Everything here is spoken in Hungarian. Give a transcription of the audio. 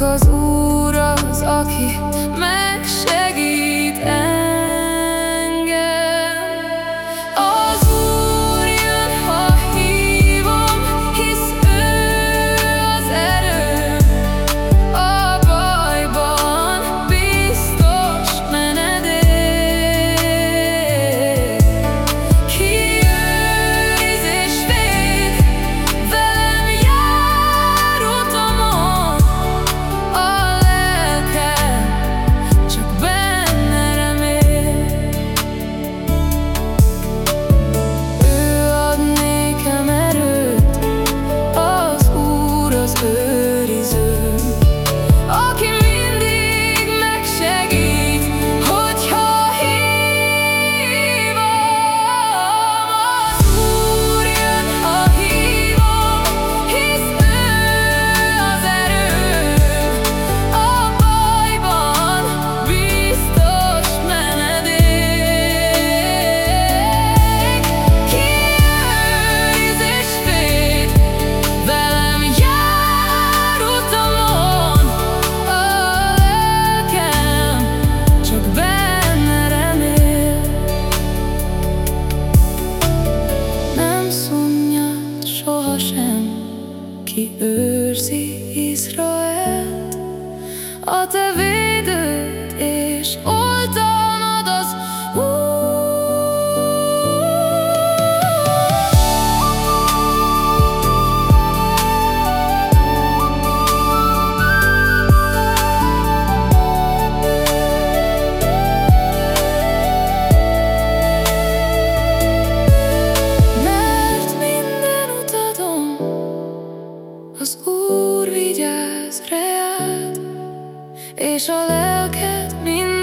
az Úr az, aki meg ki őrzi Izraelt, a te véd. Úr vigyáz reád, és a lelked minden.